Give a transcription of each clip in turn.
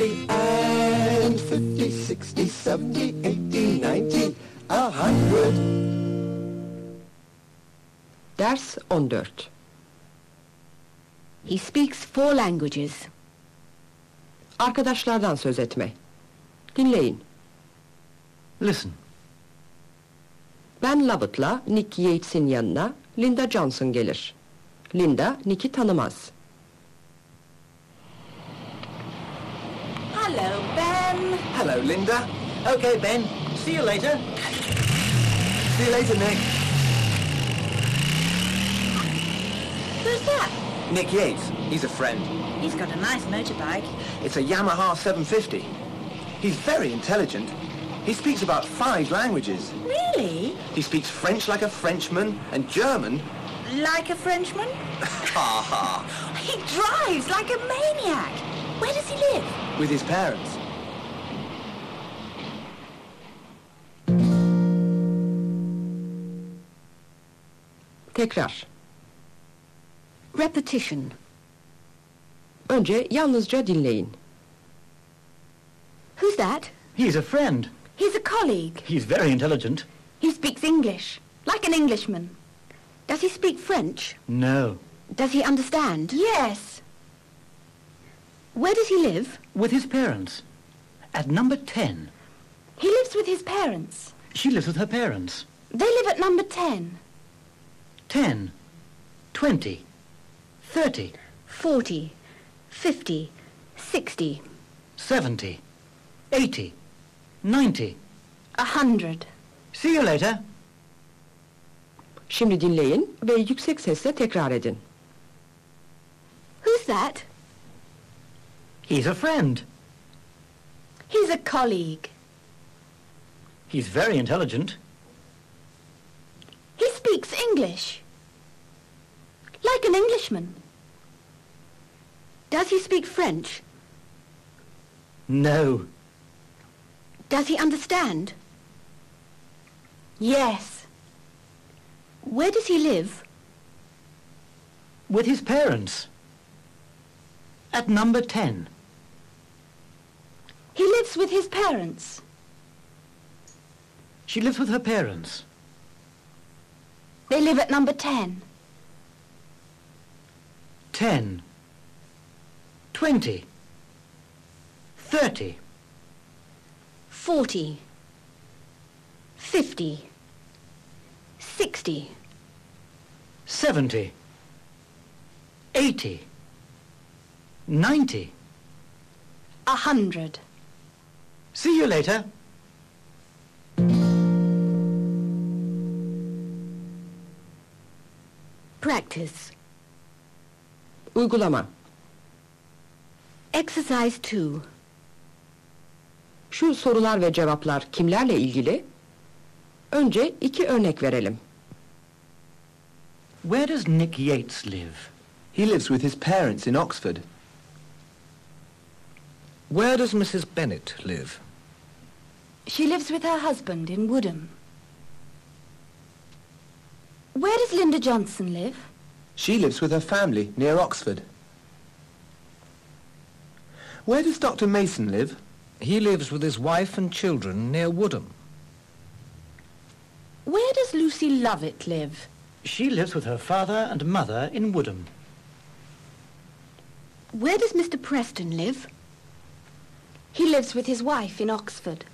40 and 50, 60, 70, 80, 90, 100. Ders 14. He speaks four languages. Arkadaşlardan söz etme. Dinleyin. Listen. Ben Lovett'la Nick Yates'in yanına Linda Johnson gelir. Linda, Nick'i tanımaz. Hello, Linda. Okay, Ben. See you later. See you later, Nick. Who's that? Nick Yates. He's a friend. He's got a nice motorbike. It's a Yamaha 750. He's very intelligent. He speaks about five languages. Really? He speaks French like a Frenchman and German. Like a Frenchman? Ha ha. He drives like a maniac. Where does he live? With his parents. Tekrar. Repetition. Önce yalnızca dinleyin. Who's that? He's a friend. He's a colleague. He's very intelligent. He speaks English, like an Englishman. Does he speak French? No. Does he understand? Yes. Where does he live? With his parents. At number 10. He lives with his parents. She lives with her parents. They live at number 10. 10. 20. 30. 40, 50, 60, 70. 80. 90. A hundred. See you later. Şimdi dinleyin ve yüksek sesle tekrar edin. Who's that? He's a friend. He's a colleague. He's very intelligent. English. Like an Englishman. Does he speak French? No. Does he understand? Yes. Where does he live? With his parents. At number 10. He lives with his parents. She lives with her parents. They live at number 10. 10. 20. 30. 40, 50, 60, 70. 80. 90. A hundred. See you later. Practice. Uygulama. Exercise 2. Şu sorular ve cevaplar kimlerle ilgili? Önce iki örnek verelim. Where does Nick Yates live? He lives with his parents in Oxford. Where does Mrs. Bennett live? She lives with her husband in Woodham. Where does Linda Johnson live? She lives with her family near Oxford. Where does Dr. Mason live? He lives with his wife and children near Woodham. Where does Lucy Lovett live? She lives with her father and mother in Woodham. Where does Mr. Preston live? He lives with his wife in Oxford.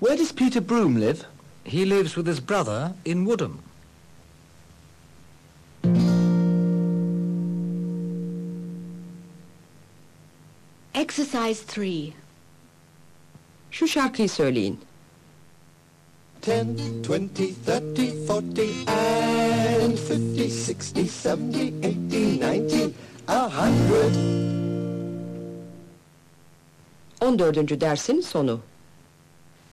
Where does Peter Broom live? He lives with his brother in Woodham. Exercise 3. Şu şarkıyı söyleyin. 10, 20, 30, 40, and 50, 60, 70, 80, 90, 100. 14. dersin sonu.